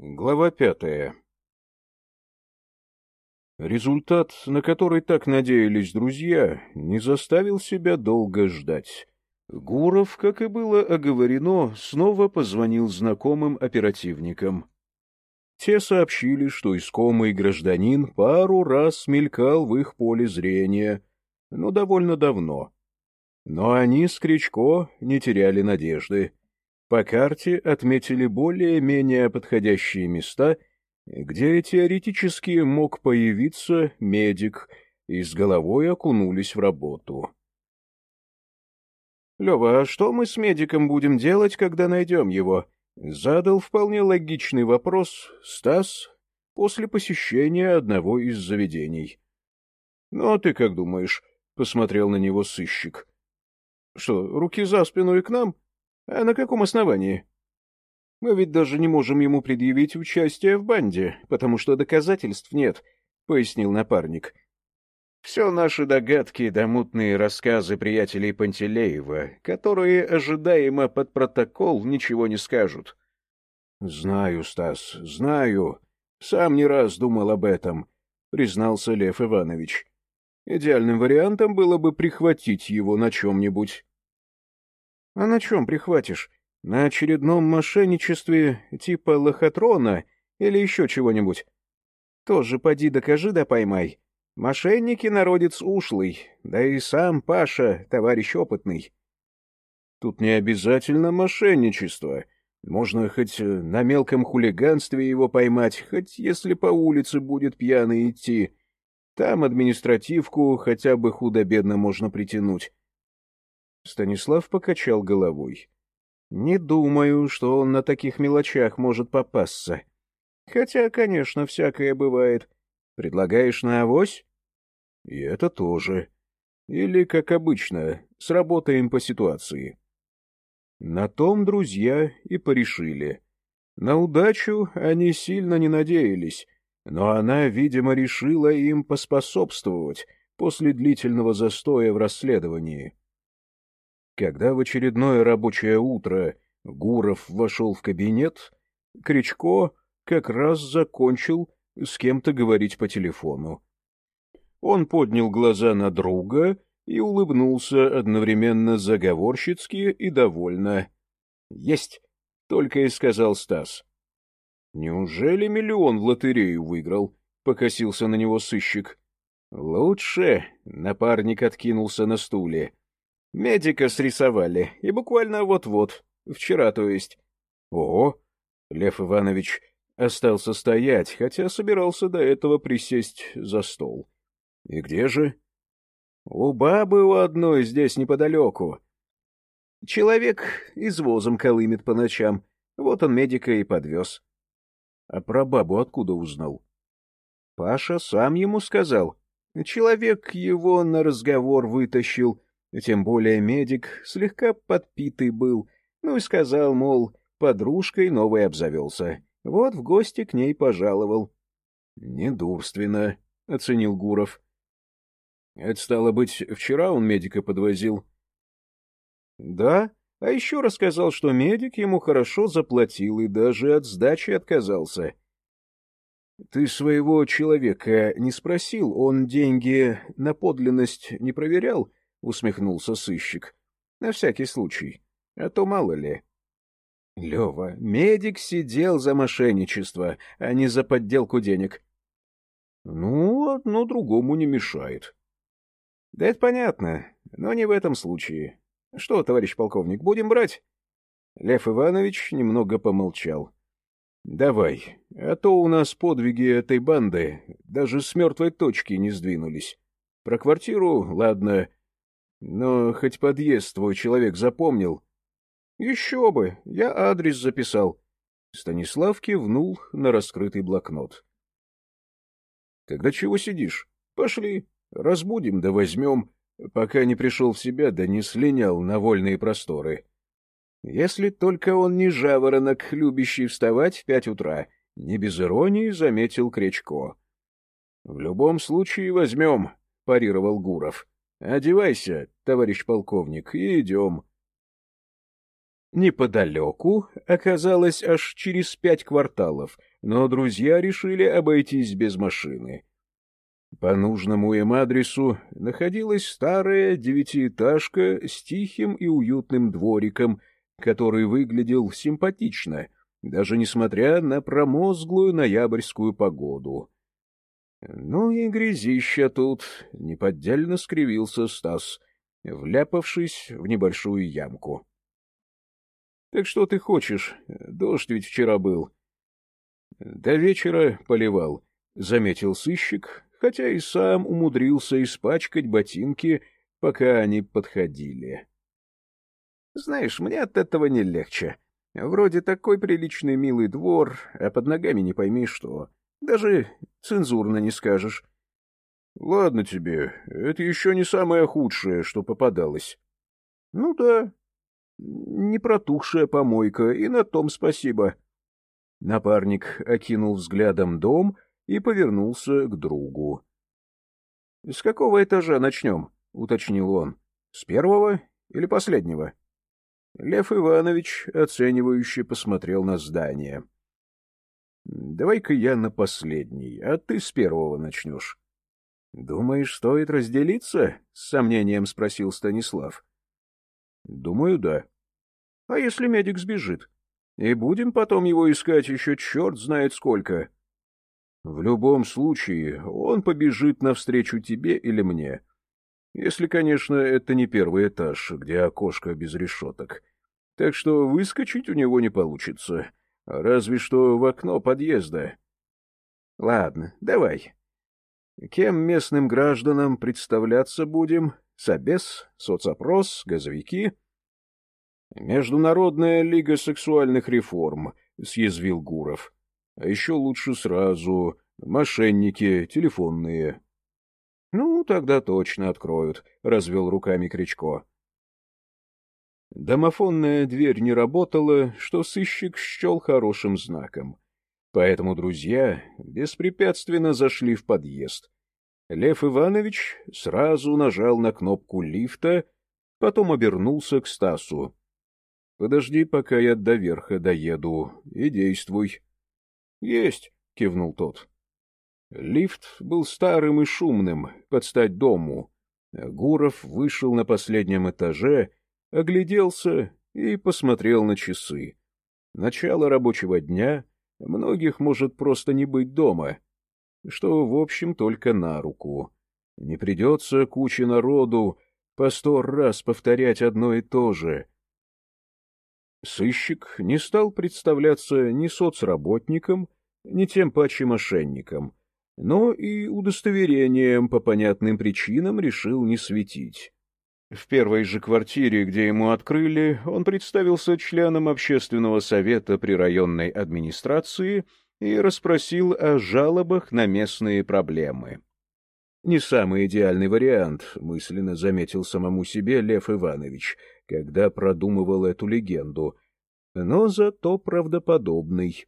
Глава пятая Результат, на который так надеялись друзья, не заставил себя долго ждать. Гуров, как и было оговорено, снова позвонил знакомым оперативникам. Те сообщили, что искомый гражданин пару раз мелькал в их поле зрения, но довольно давно. Но они с Кричко не теряли надежды. По карте отметили более-менее подходящие места — где теоретически мог появиться медик, и с головой окунулись в работу. — Лева, а что мы с медиком будем делать, когда найдем его? — задал вполне логичный вопрос Стас после посещения одного из заведений. — Ну, а ты как думаешь? — посмотрел на него сыщик. — Что, руки за спину и к нам? А на каком основании? — мы ведь даже не можем ему предъявить участие в банде, потому что доказательств нет, — пояснил напарник. Все наши догадки да мутные рассказы приятелей Пантелеева, которые ожидаемо под протокол ничего не скажут. — Знаю, Стас, знаю. Сам не раз думал об этом, — признался Лев Иванович. Идеальным вариантом было бы прихватить его на чем-нибудь. — А на чем прихватишь? На очередном мошенничестве типа лохотрона или еще чего-нибудь. Тоже поди докажи да поймай. Мошенники народец ушлый, да и сам Паша, товарищ опытный. Тут не обязательно мошенничество. Можно хоть на мелком хулиганстве его поймать, хоть если по улице будет пьяный идти. Там административку хотя бы худо-бедно можно притянуть. Станислав покачал головой. Не думаю, что он на таких мелочах может попасться. Хотя, конечно, всякое бывает. Предлагаешь на авось? И это тоже. Или, как обычно, сработаем по ситуации. На том друзья и порешили. На удачу они сильно не надеялись, но она, видимо, решила им поспособствовать после длительного застоя в расследовании. Когда в очередное рабочее утро Гуров вошел в кабинет, Кричко как раз закончил с кем-то говорить по телефону. Он поднял глаза на друга и улыбнулся одновременно заговорщицки и довольно. — Есть! — только и сказал Стас. — Неужели миллион в лотерею выиграл? — покосился на него сыщик. — Лучше! — напарник откинулся на стуле. Медика срисовали, и буквально вот-вот, вчера то есть. О, Лев Иванович остался стоять, хотя собирался до этого присесть за стол. И где же? У бабы у одной здесь неподалеку. Человек извозом колымет по ночам, вот он медика и подвез. А про бабу откуда узнал? Паша сам ему сказал. Человек его на разговор вытащил, тем более медик слегка подпитый был, ну и сказал, мол, подружкой новой обзавелся. Вот в гости к ней пожаловал. — Недурственно, — оценил Гуров. — Это, стало быть, вчера он медика подвозил? — Да, а еще рассказал, что медик ему хорошо заплатил и даже от сдачи отказался. — Ты своего человека не спросил, он деньги на подлинность не проверял? —— усмехнулся сыщик. — На всякий случай. А то мало ли. — Лева, медик сидел за мошенничество, а не за подделку денег. — Ну, одно другому не мешает. — Да это понятно, но не в этом случае. Что, товарищ полковник, будем брать? Лев Иванович немного помолчал. — Давай, а то у нас подвиги этой банды даже с мертвой точки не сдвинулись. Про квартиру, ладно, но хоть подъезд твой человек запомнил? — Еще бы, я адрес записал. Станислав кивнул на раскрытый блокнот. — Тогда чего сидишь? Пошли, разбудим да возьмем, пока не пришел в себя да не слинял на вольные просторы. Если только он не жаворонок, любящий вставать в пять утра, не без иронии заметил Кречко. — В любом случае возьмем, — парировал Гуров. — Одевайся, товарищ полковник, и идем. Неподалеку оказалось аж через пять кварталов, но друзья решили обойтись без машины. По нужному им адресу находилась старая девятиэтажка с тихим и уютным двориком, который выглядел симпатично, даже несмотря на промозглую ноябрьскую погоду. Ну и грязища тут, — неподдельно скривился Стас, вляпавшись в небольшую ямку. — Так что ты хочешь? Дождь ведь вчера был. — До вечера поливал, — заметил сыщик, хотя и сам умудрился испачкать ботинки, пока они подходили. — Знаешь, мне от этого не легче. Вроде такой приличный милый двор, а под ногами не пойми что. Даже цензурно не скажешь. — Ладно тебе, это еще не самое худшее, что попадалось. — Ну да, не протухшая помойка, и на том спасибо. Напарник окинул взглядом дом и повернулся к другу. — С какого этажа начнем? — уточнил он. — С первого или последнего? Лев Иванович оценивающе посмотрел на здание. —— Давай-ка я на последний, а ты с первого начнешь. — Думаешь, стоит разделиться? — с сомнением спросил Станислав. — Думаю, да. — А если медик сбежит? И будем потом его искать еще черт знает сколько. — В любом случае, он побежит навстречу тебе или мне. Если, конечно, это не первый этаж, где окошко без решеток. Так что выскочить у него не получится. — Разве что в окно подъезда. Ладно, давай. Кем местным гражданам представляться будем? Собес, соцопрос, газовики? Международная лига сексуальных реформ, съязвил Гуров. А еще лучше сразу. Мошенники, телефонные. Ну, тогда точно откроют, развел руками Кричко. Домофонная дверь не работала, что сыщик счел хорошим знаком. Поэтому друзья беспрепятственно зашли в подъезд. Лев Иванович сразу нажал на кнопку лифта, потом обернулся к Стасу. — Подожди, пока я до верха доеду, и действуй. — Есть, — кивнул тот. Лифт был старым и шумным, под стать дому. Гуров вышел на последнем этаже — огляделся и посмотрел на часы. Начало рабочего дня, многих может просто не быть дома, что, в общем, только на руку. Не придется куче народу по сто раз повторять одно и то же. Сыщик не стал представляться ни соцработником, ни тем паче мошенником, но и удостоверением по понятным причинам решил не светить. В первой же квартире, где ему открыли, он представился членом общественного совета при районной администрации и расспросил о жалобах на местные проблемы. Не самый идеальный вариант, мысленно заметил самому себе Лев Иванович, когда продумывал эту легенду, но зато правдоподобный.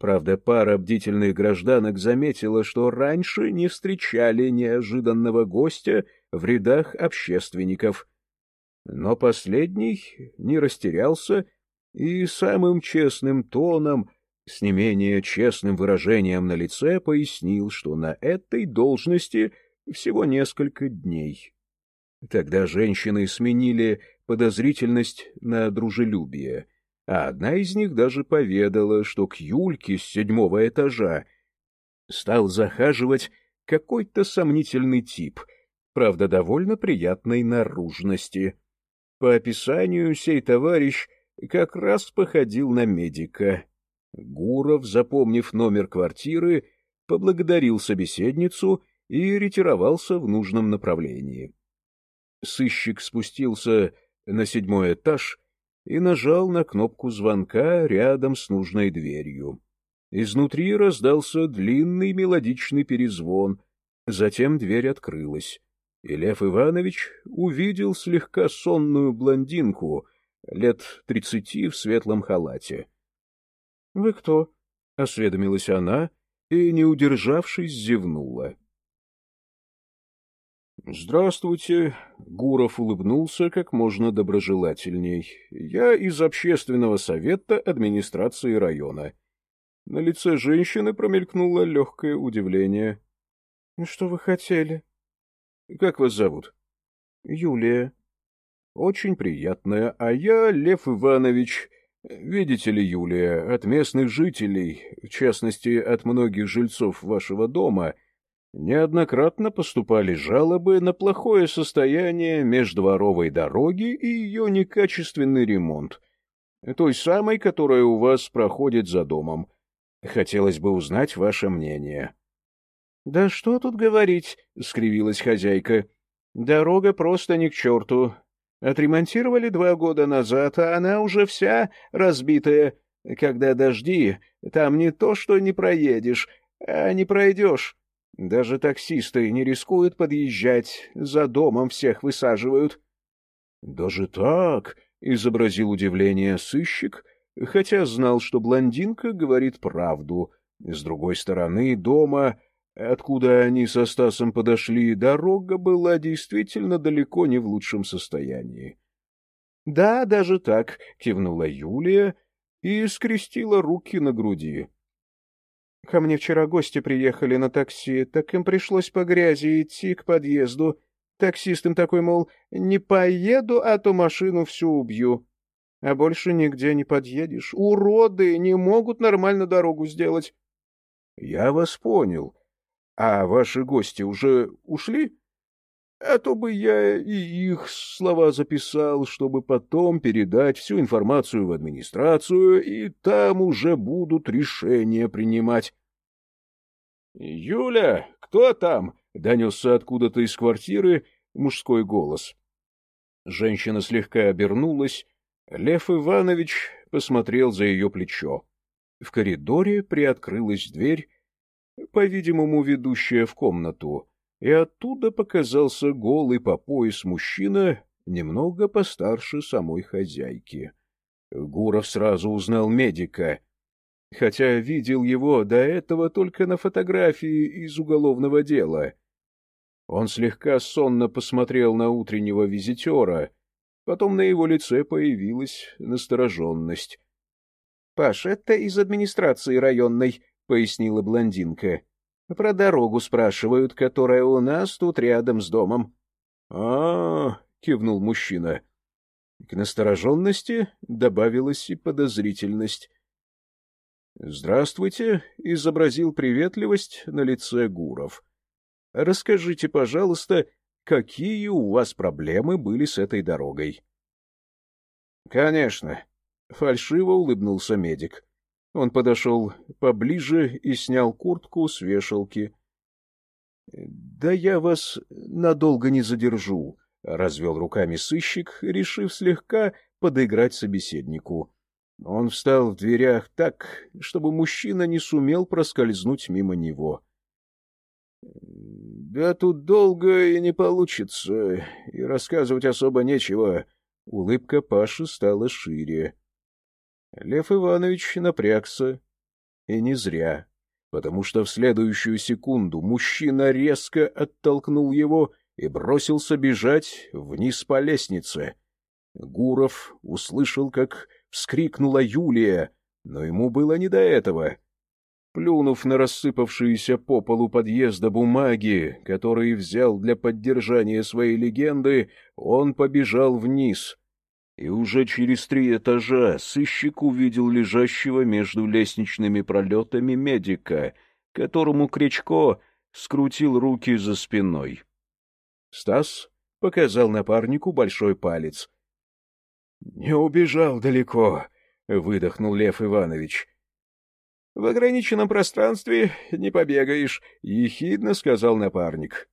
Правда, пара бдительных гражданок заметила, что раньше не встречали неожиданного гостя в рядах общественников. Но последний не растерялся и самым честным тоном, с не менее честным выражением на лице, пояснил, что на этой должности всего несколько дней. Тогда женщины сменили подозрительность на дружелюбие, а одна из них даже поведала, что к Юльке с седьмого этажа стал захаживать какой-то сомнительный тип — правда, довольно приятной наружности. По описанию сей товарищ как раз походил на медика. Гуров, запомнив номер квартиры, поблагодарил собеседницу и ретировался в нужном направлении. Сыщик спустился на седьмой этаж и нажал на кнопку звонка рядом с нужной дверью. Изнутри раздался длинный мелодичный перезвон, затем дверь открылась и Лев Иванович увидел слегка сонную блондинку лет тридцати в светлом халате. — Вы кто? — осведомилась она и, не удержавшись, зевнула. — Здравствуйте. Гуров улыбнулся как можно доброжелательней. Я из общественного совета администрации района. На лице женщины промелькнуло легкое удивление. — Что вы хотели? — Как вас зовут? — Юлия. — Очень приятная. А я Лев Иванович. Видите ли, Юлия, от местных жителей, в частности, от многих жильцов вашего дома — Неоднократно поступали жалобы на плохое состояние междворовой дороги и ее некачественный ремонт, той самой, которая у вас проходит за домом. Хотелось бы узнать ваше мнение. — Да что тут говорить, — скривилась хозяйка. — Дорога просто ни к черту. Отремонтировали два года назад, а она уже вся разбитая. Когда дожди, там не то, что не проедешь, а не пройдешь. Даже таксисты не рискуют подъезжать, за домом всех высаживают. — Даже так? — изобразил удивление сыщик, хотя знал, что блондинка говорит правду. С другой стороны, дома, откуда они со Стасом подошли, дорога была действительно далеко не в лучшем состоянии. — Да, даже так, — кивнула Юлия и скрестила руки на груди. Ко мне вчера гости приехали на такси, так им пришлось по грязи идти к подъезду. Таксист им такой, мол, не поеду, а то машину всю убью. А больше нигде не подъедешь. Уроды не могут нормально дорогу сделать. — Я вас понял. А ваши гости уже ушли? А то бы я и их слова записал, чтобы потом передать всю информацию в администрацию, и там уже будут решения принимать. — Юля, кто там? — донесся откуда-то из квартиры мужской голос. Женщина слегка обернулась. Лев Иванович посмотрел за ее плечо. В коридоре приоткрылась дверь, по-видимому, ведущая в комнату, и оттуда показался голый по пояс мужчина, немного постарше самой хозяйки. Гуров сразу узнал медика — хотя видел его до этого только на фотографии из уголовного дела. Он слегка сонно посмотрел на утреннего визитера, потом на его лице появилась настороженность. — Паш, это из администрации районной, — пояснила блондинка. — Про дорогу спрашивают, которая у нас тут рядом с домом. А — -а, — кивнул мужчина. К настороженности добавилась и подозрительность. «Здравствуйте», — изобразил приветливость на лице Гуров. «Расскажите, пожалуйста, какие у вас проблемы были с этой дорогой?» «Конечно», — фальшиво улыбнулся медик. Он подошел поближе и снял куртку с вешалки. «Да я вас надолго не задержу», — развел руками сыщик, решив слегка подыграть собеседнику. Он встал в дверях так, чтобы мужчина не сумел проскользнуть мимо него. — Да тут долго и не получится, и рассказывать особо нечего. Улыбка Паши стала шире. Лев Иванович напрягся, и не зря, потому что в следующую секунду мужчина резко оттолкнул его и бросился бежать вниз по лестнице. Гуров услышал, как вскрикнула Юлия, но ему было не до этого. Плюнув на рассыпавшиеся по полу подъезда бумаги, которые взял для поддержания своей легенды, он побежал вниз. И уже через три этажа сыщик увидел лежащего между лестничными пролетами медика, которому Кричко скрутил руки за спиной. Стас показал напарнику большой палец —— Не убежал далеко, — выдохнул Лев Иванович. — В ограниченном пространстве не побегаешь, — ехидно сказал напарник.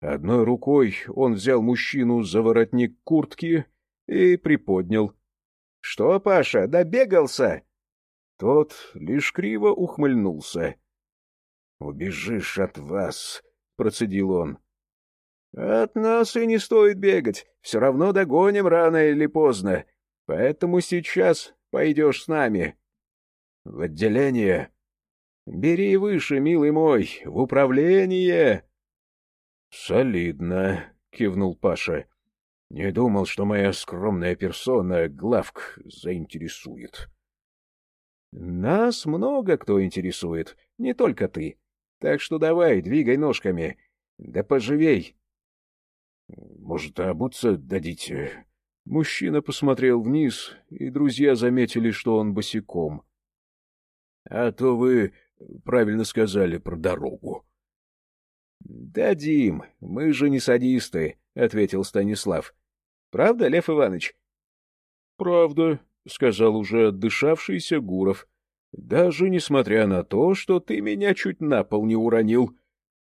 Одной рукой он взял мужчину за воротник куртки и приподнял. — Что, Паша, добегался? Тот лишь криво ухмыльнулся. — Убежишь от вас, — процедил он. От нас и не стоит бегать, все равно догоним рано или поздно, поэтому сейчас пойдешь с нами. В отделение. Бери выше, милый мой, в управление. — Солидно, — кивнул Паша. — Не думал, что моя скромная персона главк заинтересует. — Нас много кто интересует, не только ты. Так что давай, двигай ножками. Да поживей. — Может, обуться дадите? Мужчина посмотрел вниз, и друзья заметили, что он босиком. — А то вы правильно сказали про дорогу. — Дадим, мы же не садисты, — ответил Станислав. — Правда, Лев Иванович? — Правда, — сказал уже отдышавшийся Гуров. — Даже несмотря на то, что ты меня чуть на пол не уронил.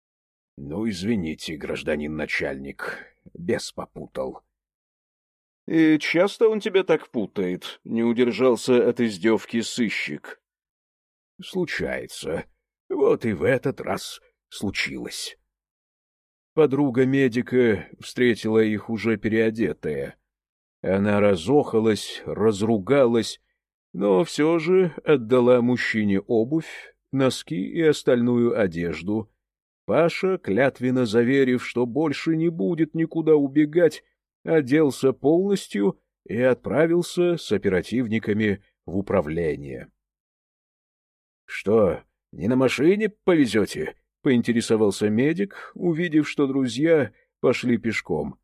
— Ну, извините, гражданин начальник, бес попутал. — И часто он тебя так путает? — не удержался от издевки сыщик. — Случается. Вот и в этот раз случилось. Подруга медика встретила их уже переодетая. Она разохалась, разругалась, но все же отдала мужчине обувь, носки и остальную одежду. Паша, клятвенно заверив, что больше не будет никуда убегать, оделся полностью и отправился с оперативниками в управление. — Что, не на машине повезете? — поинтересовался медик, увидев, что друзья пошли пешком.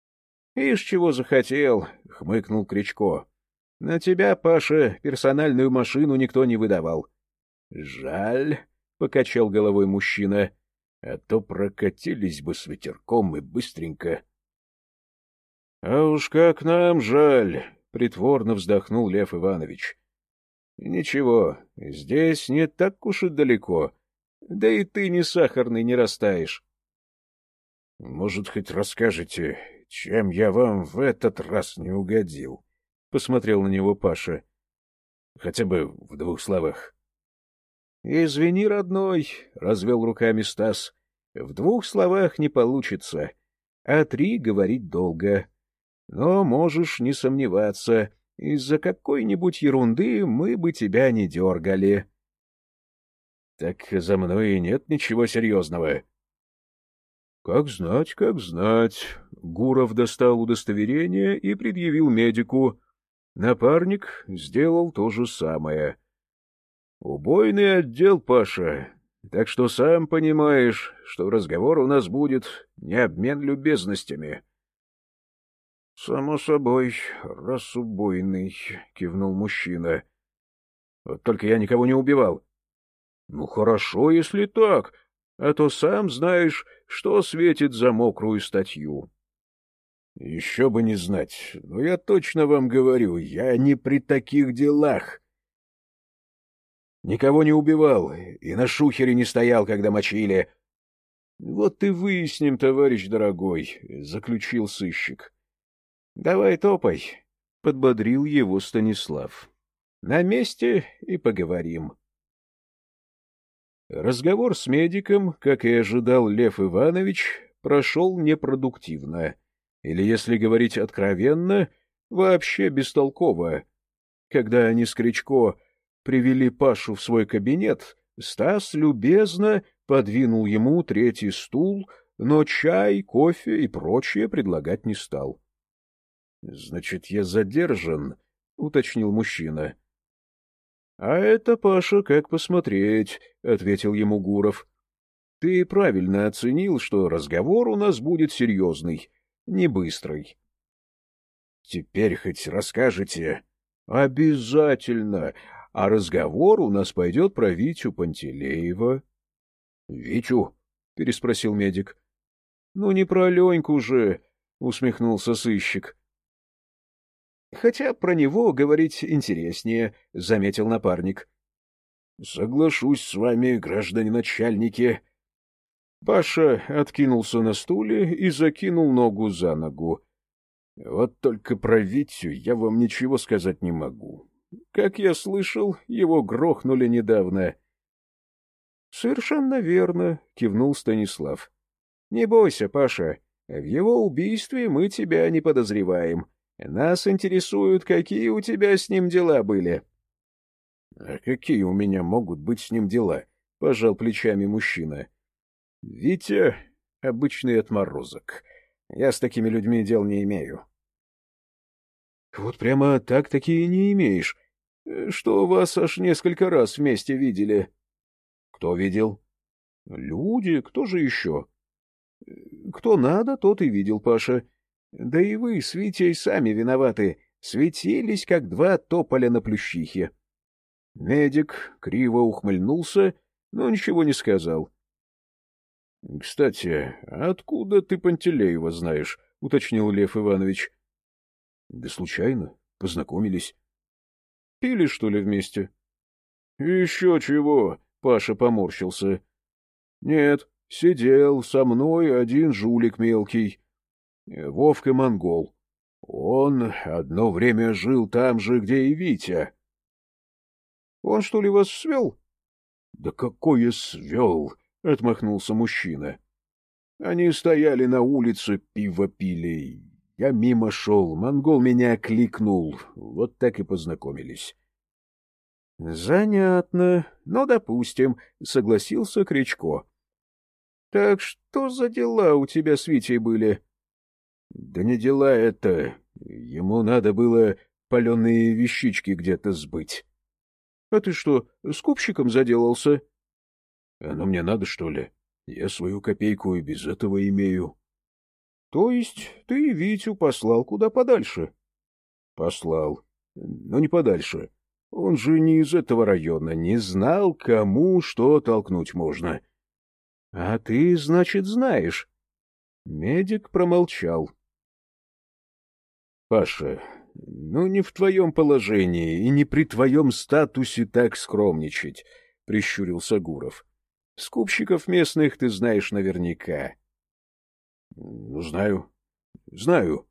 — Ишь, чего захотел, — хмыкнул Кричко. — На тебя, Паша, персональную машину никто не выдавал. — Жаль, — покачал головой мужчина, — а то прокатились бы с ветерком и быстренько. — А уж как нам жаль, — притворно вздохнул Лев Иванович. — Ничего, здесь не так уж и далеко, да и ты не сахарный не растаешь. — Может, хоть расскажете, чем я вам в этот раз не угодил? — посмотрел на него Паша. — Хотя бы в двух словах. — Извини, родной, — развел руками Стас. — В двух словах не получится, а три говорить долго. Но можешь не сомневаться, из-за какой-нибудь ерунды мы бы тебя не дергали. — Так за мной и нет ничего серьезного. — Как знать, как знать. Гуров достал удостоверение и предъявил медику. Напарник сделал то же самое. — Убойный отдел, Паша, так что сам понимаешь, что разговор у нас будет не обмен любезностями. — Само собой, раз убойный, — кивнул мужчина. — Вот только я никого не убивал. — Ну, хорошо, если так, а то сам знаешь, что светит за мокрую статью. — Еще бы не знать, но я точно вам говорю, я не при таких делах. Никого не убивал и на шухере не стоял, когда мочили. — Вот и выясним, товарищ дорогой, — заключил сыщик. — Давай топай, — подбодрил его Станислав. — На месте и поговорим. — Разговор с медиком, как и ожидал Лев Иванович, прошел непродуктивно. Или, если говорить откровенно, вообще бестолково. Когда они с Кричко привели Пашу в свой кабинет, Стас любезно подвинул ему третий стул, но чай, кофе и прочее предлагать не стал. — Значит, я задержан, — уточнил мужчина. — А это, Паша, как посмотреть, — ответил ему Гуров. — Ты правильно оценил, что разговор у нас будет серьезный, не быстрый. — Теперь хоть расскажете? — Обязательно. А разговор у нас пойдет про Витю Пантелеева. — Витю? — переспросил медик. — Ну, не про Леньку же, — усмехнулся сыщик. Хотя про него говорить интереснее, — заметил напарник. — Соглашусь с вами, граждане начальники. Паша откинулся на стуле и закинул ногу за ногу. — Вот только про Витю я вам ничего сказать не могу. Как я слышал, его грохнули недавно. — Совершенно верно, — кивнул Станислав. — Не бойся, Паша, в его убийстве мы тебя не подозреваем. — нас интересуют, какие у тебя с ним дела были. — А какие у меня могут быть с ним дела? — пожал плечами мужчина. — Витя обычный отморозок. Я с такими людьми дел не имею. — Вот прямо так такие не имеешь. Что вас аж несколько раз вместе видели? — Кто видел? — Люди, кто же еще? — Кто надо, тот и видел, Паша. Да и вы с Витей сами виноваты, светились, как два тополя на плющихе. Медик криво ухмыльнулся, но ничего не сказал. — Кстати, откуда ты Пантелеева знаешь? — уточнил Лев Иванович. — Да случайно. Познакомились. — Пили, что ли, вместе? — Еще чего, — Паша поморщился. — Нет, сидел со мной один жулик мелкий. Вовка Монгол. Он одно время жил там же, где и Витя. — Он, что ли, вас свел? — Да какое свел! — отмахнулся мужчина. Они стояли на улице, пиво пили. Я мимо шел, монгол меня кликнул. Вот так и познакомились. — Занятно. Ну, допустим, — согласился Кричко. — Так что за дела у тебя с Витей были? — Да не дела это. Ему надо было паленые вещички где-то сбыть. — А ты что, скупщиком заделался? — оно мне надо, что ли? Я свою копейку и без этого имею. — То есть ты Витю послал куда подальше? — Послал. Но не подальше. Он же не из этого района, не знал, кому что толкнуть можно. — А ты, значит, знаешь? Медик промолчал. — Паша, ну не в твоем положении и не при твоем статусе так скромничать, — прищурился Гуров. Скупщиков местных ты знаешь наверняка. — Ну, знаю. Знаю.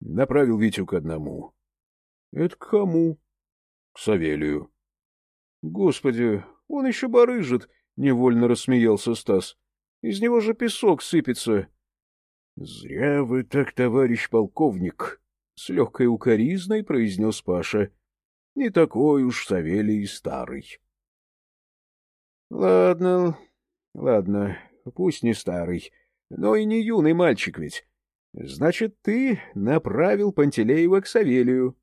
Направил Витю к одному. — Это к кому? — К Савелию. — Господи, он еще барыжит, — невольно рассмеялся Стас. — Из него же песок сыпется. — Зря вы так, товарищ полковник, — с легкой укоризной произнес Паша. — Не такой уж Савелий старый. — Ладно, ладно, пусть не старый, но и не юный мальчик ведь. Значит, ты направил Пантелеева к Савелию.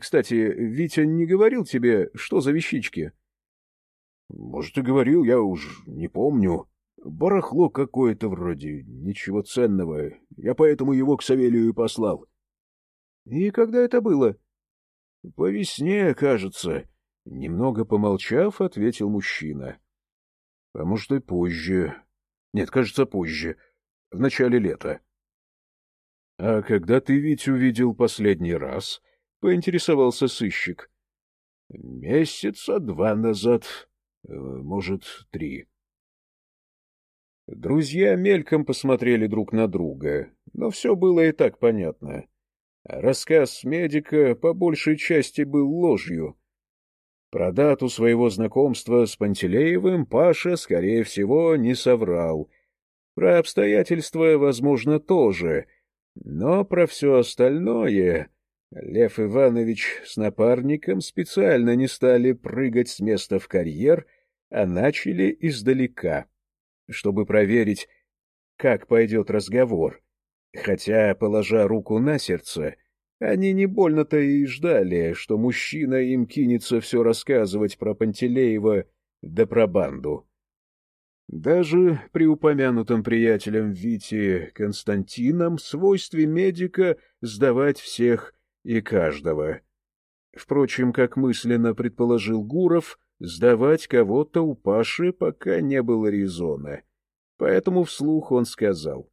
Кстати, Витя не говорил тебе, что за вещички? — Может, и говорил, я уж не помню. Барахло какое-то вроде, ничего ценного. Я поэтому его к Савелию и послал. — И когда это было? — По весне, кажется. Немного помолчав, ответил мужчина. — а может, и позже. Нет, кажется, позже. В начале лета. — А когда ты ведь увидел последний раз? — поинтересовался сыщик. — Месяца два назад. Э, может, три. Друзья мельком посмотрели друг на друга, но все было и так понятно. Рассказ медика по большей части был ложью — про дату своего знакомства с Пантелеевым Паша, скорее всего, не соврал. Про обстоятельства, возможно, тоже. Но про все остальное Лев Иванович с напарником специально не стали прыгать с места в карьер, а начали издалека, чтобы проверить, как пойдет разговор. Хотя, положа руку на сердце, они не больно-то и ждали, что мужчина им кинется все рассказывать про Пантелеева да про банду. Даже при упомянутом приятелем Вити Константином свойстве медика сдавать всех и каждого. Впрочем, как мысленно предположил Гуров, сдавать кого-то у Паши пока не было резона. Поэтому вслух он сказал.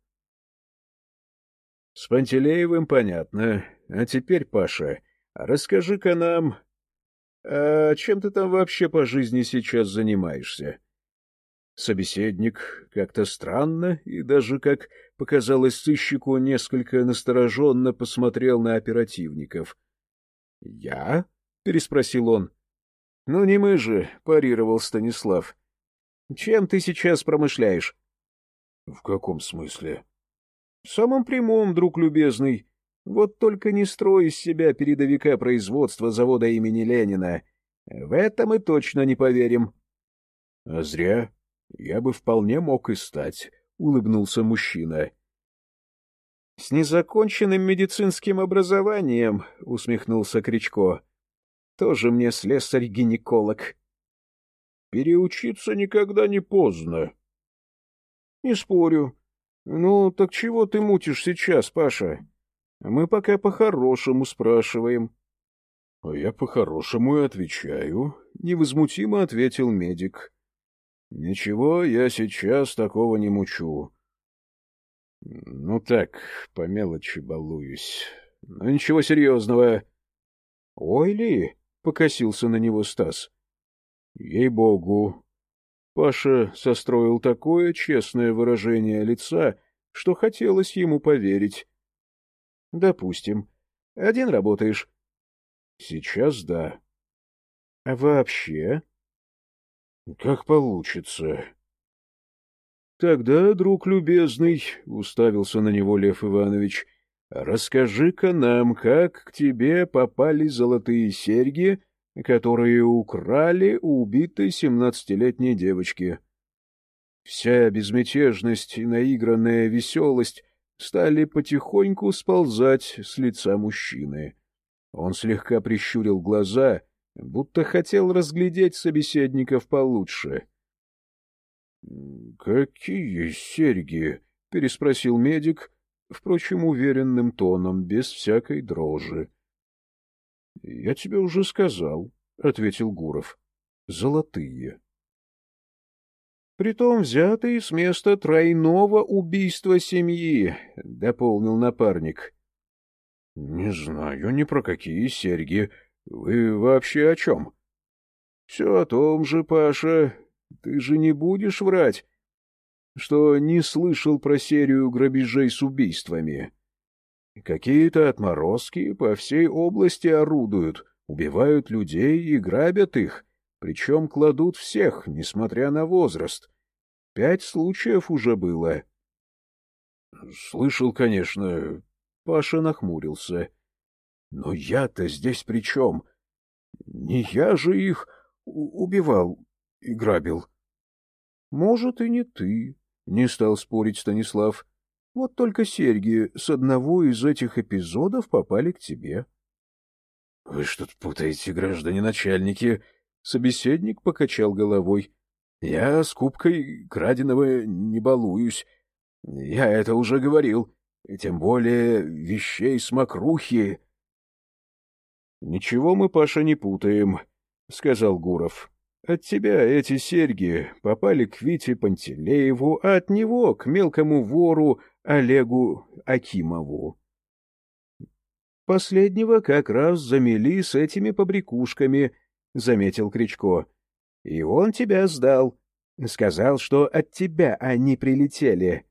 — С Пантелеевым понятно. А теперь, Паша, расскажи-ка нам, а чем ты там вообще по жизни сейчас занимаешься? Собеседник как-то странно и даже, как показалось сыщику, несколько настороженно посмотрел на оперативников. — Я? — переспросил он. — Ну, не мы же, — парировал Станислав. — Чем ты сейчас промышляешь? — В каком смысле? — В самом прямом, друг любезный. Вот только не строй из себя передовика производства завода имени Ленина. В это мы точно не поверим. — А зря. Я бы вполне мог и стать, — улыбнулся мужчина. — С незаконченным медицинским образованием, — усмехнулся Кричко. — Тоже мне слесарь-гинеколог. — Переучиться никогда не поздно. — Не спорю. Ну, так чего ты мутишь сейчас, Паша? Мы пока по-хорошему спрашиваем. — А я по-хорошему и отвечаю, — невозмутимо ответил медик. — Ничего, я сейчас такого не мучу. — Ну так, по мелочи балуюсь. Но ну, ничего серьезного. — Ой ли? — покосился на него Стас. — Ей-богу. Паша состроил такое честное выражение лица, что хотелось ему поверить. — Допустим. Один работаешь? Сейчас да. А вообще? Как получится. Тогда, друг любезный, уставился на него Лев Иванович, расскажи-ка нам, как к тебе попали золотые серьги, которые украли у убитой семнадцатилетней девочки. Вся безмятежность и наигранная веселость стали потихоньку сползать с лица мужчины. Он слегка прищурил глаза, будто хотел разглядеть собеседников получше. — Какие серьги? — переспросил медик, впрочем, уверенным тоном, без всякой дрожи. — Я тебе уже сказал, — ответил Гуров. — Золотые. — Притом взятые с места тройного убийства семьи, — дополнил напарник. — Не знаю ни про какие серьги. Вы вообще о чем? — Все о том же, Паша. Ты же не будешь врать, что не слышал про серию грабежей с убийствами. Какие-то отморозки по всей области орудуют, убивают людей и грабят их, причем кладут всех, несмотря на возраст. Пять случаев уже было. — Слышал, конечно, Паша нахмурился. — Но я-то здесь при чем? Не я же их убивал и грабил. — Может, и не ты, — не стал спорить Станислав. — Вот только серьги с одного из этих эпизодов попали к тебе. — Вы что-то путаете, граждане начальники. Собеседник покачал головой. — Я с кубкой краденого не балуюсь. Я это уже говорил тем более вещей с мокрухи. — Ничего мы, Паша, не путаем, — сказал Гуров. — От тебя эти серьги попали к Вите Пантелееву, а от него к мелкому вору Олегу Акимову. Последнего как раз замели с этими побрякушками, — заметил Кричко. — И он тебя сдал. Сказал, что от тебя они прилетели.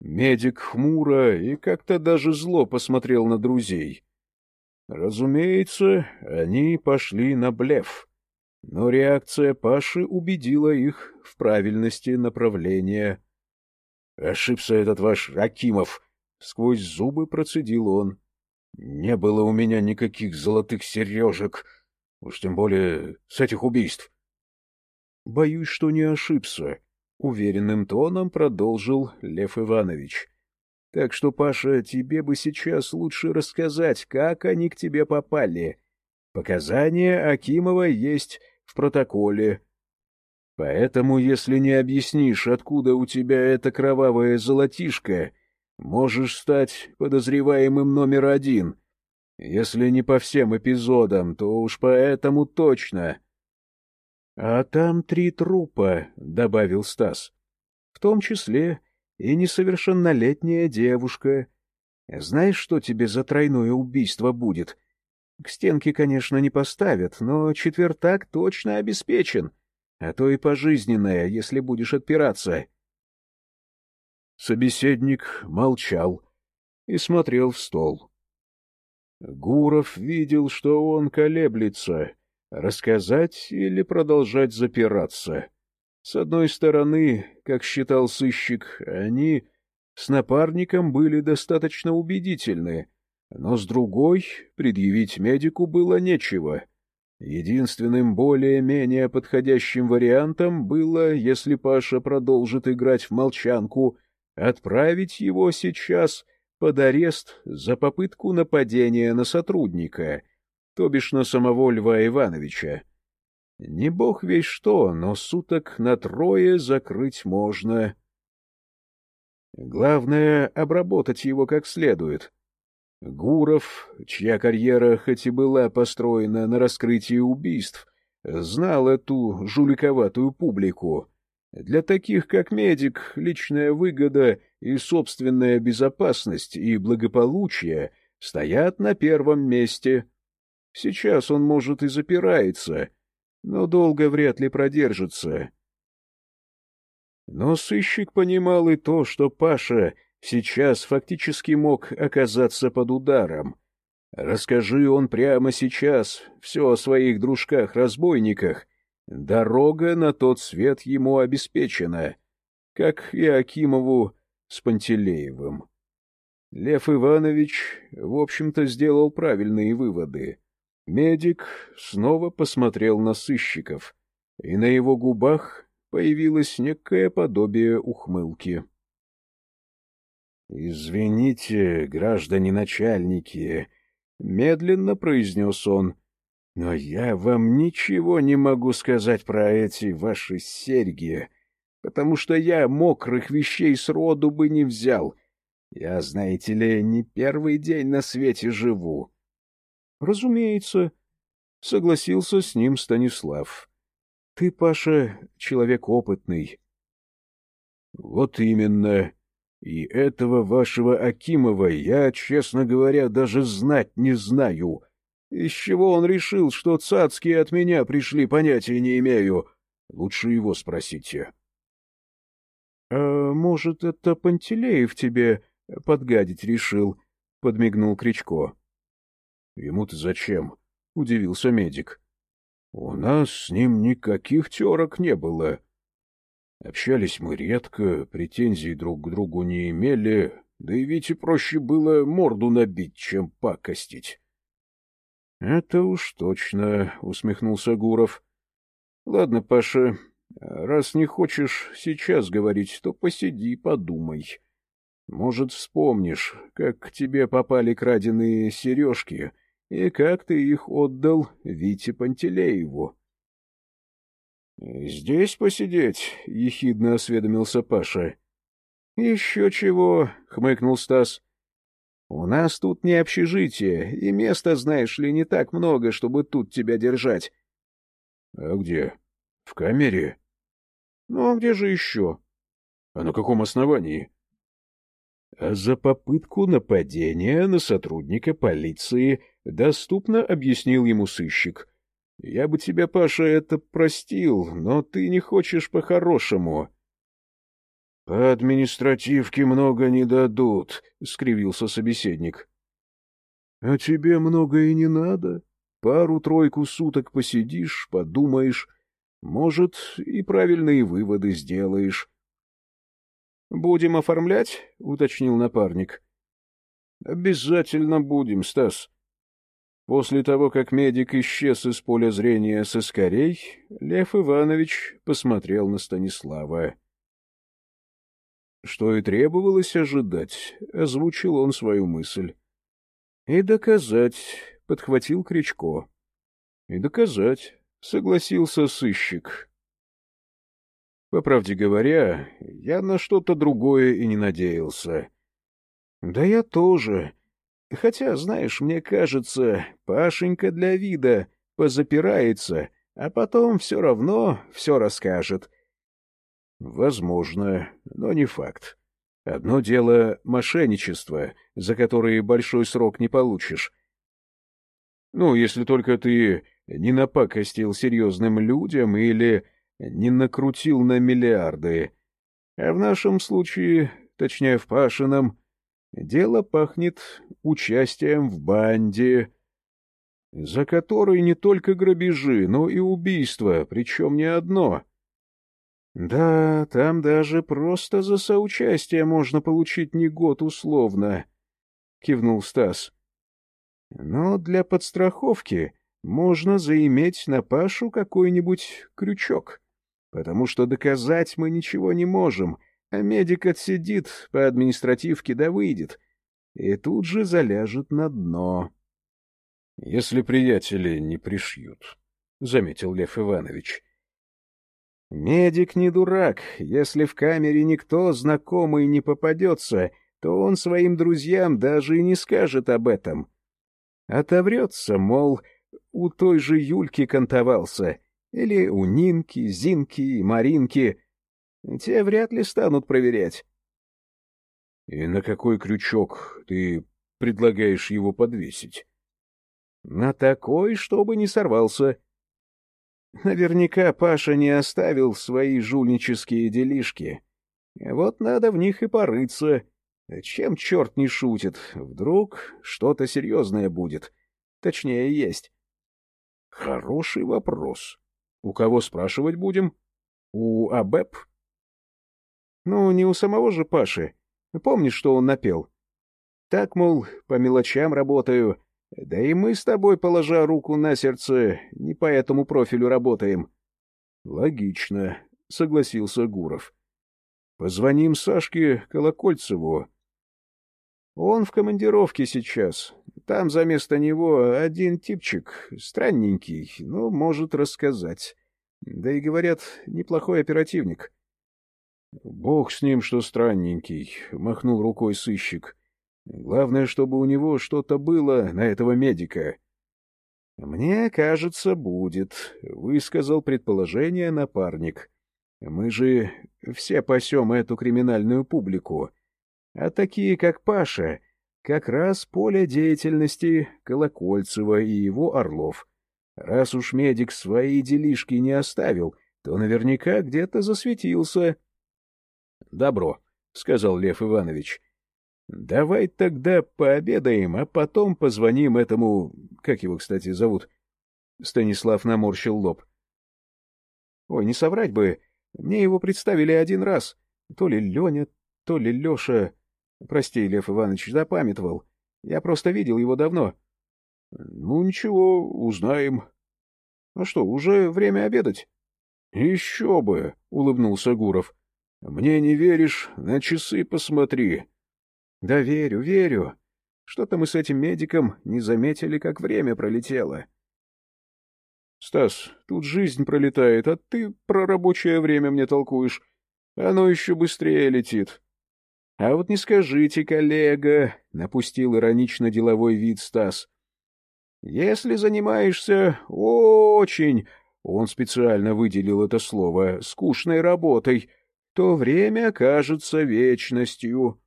Медик хмуро и как-то даже зло посмотрел на друзей. Разумеется, они пошли на блеф, но реакция Паши убедила их в правильности направления. — Ошибся этот ваш Акимов! — сквозь зубы процедил он. — Не было у меня никаких золотых сережек, уж тем более с этих убийств. — Боюсь, что не ошибся, уверенным тоном продолжил Лев Иванович. Так что, Паша, тебе бы сейчас лучше рассказать, как они к тебе попали. Показания Акимова есть в протоколе. Поэтому, если не объяснишь, откуда у тебя эта кровавая золотишко, можешь стать подозреваемым номер один. Если не по всем эпизодам, то уж по этому точно. — А там три трупа, — добавил Стас. — В том числе и несовершеннолетняя девушка. Знаешь, что тебе за тройное убийство будет? К стенке, конечно, не поставят, но четвертак точно обеспечен, а то и пожизненное, если будешь отпираться. Собеседник молчал и смотрел в стол. Гуров видел, что он колеблется — Рассказать или продолжать запираться? С одной стороны, как считал сыщик, они с напарником были достаточно убедительны, но с другой предъявить медику было нечего. Единственным более-менее подходящим вариантом было, если Паша продолжит играть в молчанку, отправить его сейчас под арест за попытку нападения на сотрудника, то бишь на самого Льва Ивановича. Не бог весь что, но суток на трое закрыть можно. Главное — обработать его как следует. Гуров, чья карьера хоть и была построена на раскрытии убийств, знал эту жуликоватую публику. Для таких, как медик, личная выгода и собственная безопасность и благополучие стоят на первом месте. Сейчас он, может, и запирается, но долго вряд ли продержится. Но сыщик понимал и то, что Паша сейчас фактически мог оказаться под ударом. Расскажи он прямо сейчас все о своих дружках-разбойниках, дорога на тот свет ему обеспечена, как и Акимову с Пантелеевым. Лев Иванович, в общем-то, сделал правильные выводы. Медик снова посмотрел на сыщиков, и на его губах появилось некое подобие ухмылки. — Извините, граждане начальники, — медленно произнес он, — но я вам ничего не могу сказать про эти ваши серьги, потому что я мокрых вещей сроду бы не взял. Я, знаете ли, не первый день на свете живу. — Разумеется, — согласился с ним Станислав. — Ты, Паша, человек опытный. — Вот именно. И этого вашего Акимова я, честно говоря, даже знать не знаю. Из чего он решил, что цацкие от меня пришли, понятия не имею. Лучше его спросите. — А может, это Пантелеев тебе подгадить решил? — подмигнул Кричко. — Ему-то зачем? — удивился медик. — У нас с ним никаких терок не было. Общались мы редко, претензий друг к другу не имели, да и Вите проще было морду набить, чем пакостить. — Это уж точно, — усмехнулся Гуров. — Ладно, Паша, раз не хочешь сейчас говорить, то посиди, подумай. Может, вспомнишь, как к тебе попали краденые сережки, и как ты их отдал Вите Пантелееву. — Здесь посидеть? — ехидно осведомился Паша. — Еще чего, — хмыкнул Стас. — У нас тут не общежитие, и места, знаешь ли, не так много, чтобы тут тебя держать. — А где? В камере? — Ну, а где же еще? — А на каком основании? — А за попытку нападения на сотрудника полиции — доступно объяснил ему сыщик. — Я бы тебя, Паша, это простил, но ты не хочешь по-хорошему. — По административке много не дадут, — скривился собеседник. — А тебе много и не надо. Пару-тройку суток посидишь, подумаешь, может, и правильные выводы сделаешь. — Будем оформлять? — уточнил напарник. — Обязательно будем, Стас. После того, как медик исчез из поля зрения соскорей, Лев Иванович посмотрел на Станислава. Что и требовалось ожидать, озвучил он свою мысль. — И доказать, — подхватил Кричко. — И доказать, — согласился сыщик. По правде говоря, я на что-то другое и не надеялся. — Да я тоже, Хотя, знаешь, мне кажется, Пашенька для вида позапирается, а потом все равно все расскажет. Возможно, но не факт. Одно дело — мошенничество, за которое большой срок не получишь. Ну, если только ты не напакостил серьезным людям или не накрутил на миллиарды. А в нашем случае, точнее в Пашином, Дело пахнет участием в банде, за которой не только грабежи, но и убийства, причем не одно. Да, там даже просто за соучастие можно получить не год условно, — кивнул Стас. Но для подстраховки можно заиметь на Пашу какой-нибудь крючок, потому что доказать мы ничего не можем, а медик отсидит по административке да выйдет, и тут же заляжет на дно. — Если приятели не пришьют, — заметил Лев Иванович. — Медик не дурак. Если в камере никто знакомый не попадется, то он своим друзьям даже и не скажет об этом. Отоврется, мол, у той же Юльки кантовался, или у Нинки, Зинки Маринки. Те вряд ли станут проверять. — И на какой крючок ты предлагаешь его подвесить? — На такой, чтобы не сорвался. Наверняка Паша не оставил свои жульнические делишки. Вот надо в них и порыться. Чем черт не шутит, вдруг что-то серьезное будет. Точнее, есть. Хороший вопрос. У кого спрашивать будем? У Абеп? Ну, не у самого же Паши. Помнишь, что он напел? Так, мол, по мелочам работаю. Да и мы с тобой, положа руку на сердце, не по этому профилю работаем. Логично, согласился Гуров. Позвоним Сашке Колокольцеву. Он в командировке сейчас. Там за место него один типчик, странненький, но может рассказать. Да и, говорят, неплохой оперативник. — Бог с ним, что странненький, — махнул рукой сыщик. — Главное, чтобы у него что-то было на этого медика. — Мне кажется, будет, — высказал предположение напарник. — Мы же все пасем эту криминальную публику. А такие, как Паша, как раз поле деятельности Колокольцева и его Орлов. Раз уж медик свои делишки не оставил, то наверняка где-то засветился. — Добро, — сказал Лев Иванович. — Давай тогда пообедаем, а потом позвоним этому... Как его, кстати, зовут? Станислав наморщил лоб. — Ой, не соврать бы. Мне его представили один раз. То ли Леня, то ли Леша... Прости, Лев Иванович, запамятовал. Я просто видел его давно. — Ну, ничего, узнаем. — А что, уже время обедать? — Еще бы, — улыбнулся Гуров. — Мне не веришь? На часы посмотри. — Да верю, верю. Что-то мы с этим медиком не заметили, как время пролетело. — Стас, тут жизнь пролетает, а ты про рабочее время мне толкуешь. Оно еще быстрее летит. — А вот не скажите, коллега, — напустил иронично деловой вид Стас. — Если занимаешься очень, он специально выделил это слово, скучной работой, то время окажется вечностью.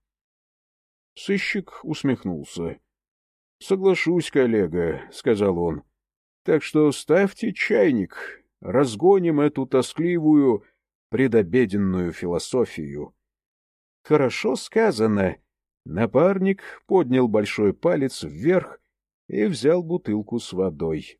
Сыщик усмехнулся. — Соглашусь, коллега, — сказал он. — Так что ставьте чайник, разгоним эту тоскливую предобеденную философию. Хорошо сказано. Напарник поднял большой палец вверх и взял бутылку с водой.